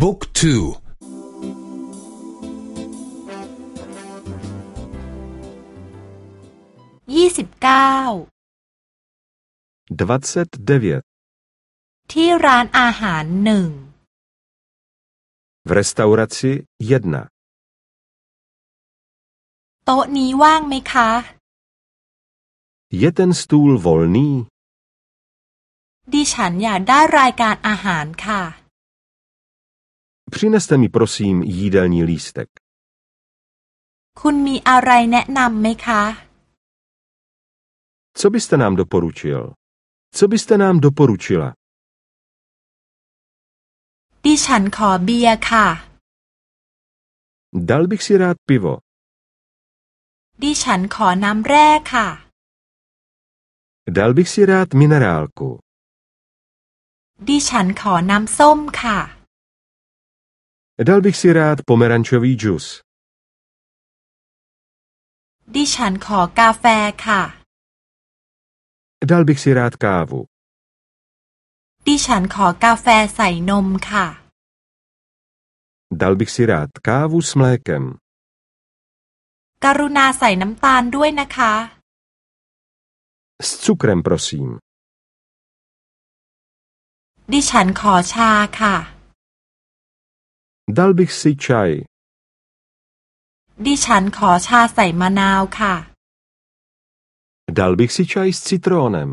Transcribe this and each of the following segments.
บุ๊กทูยี่สิบเก้า 29. ที่ร้านอาหารหนึ่ง V restauraci 1. โต๊ะนี้ว่างไหมคะ Je ten stůl volný? ดิฉันอยากได้รายการอาหารค่ะ Přineste mi prosím jídelní lístek. คุณมีอะไรแนะนำไหมคะ Co byste nám doporučil? Co byste nám doporučila? ดิฉันขอเบียร์ค่ะ Dal bych si rád pivo. ดิฉันขอน้ำแร่ค่ะ Dal bych si rád minerálku. ดิฉันขอน้ำส้มค่ะ Dal bych si rád pomerančový džus. ดิฉันขอกาแฟค่ะ Dal bych si rád kávu. ดิฉันขอกาแฟใส่นมค่ะ Dal bych si rád kávu s mlékem. กรุณาใส่น้ำตาลด้วยนะคะ S cukrem, prosím. ดิฉันขอชาค่ะ Dal bych si čaj. ดิฉันขอชาใส่มะนาวค่ะ Dal bych si čaj s citrónem.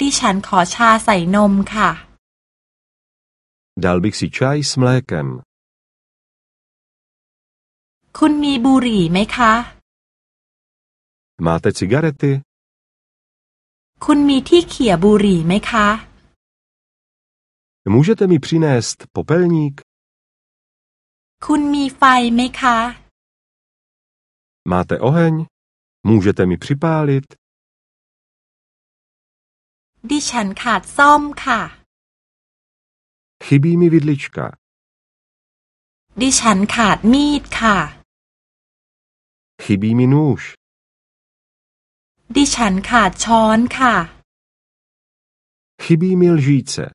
ดิฉันขอชาใส่นมค่ะ Dal bych si čaj s mlékem. คุณมีบุหรี่ไหมคะ Máte cigarety? คุณมีที่เขี่ยบุหรี่ไหมคะ Můžete mi přinést popelník? คุณมีไฟไหมคะ Máte oheň? Můžete mi připálit? ดิฉันขาดซ่อมค่ะ Chybí mi vidlička. ดิฉันขาดมีดค่ะ Chybí mi nůž. ดิฉันขาดช้อนค่ะ Chybí mi lžíce.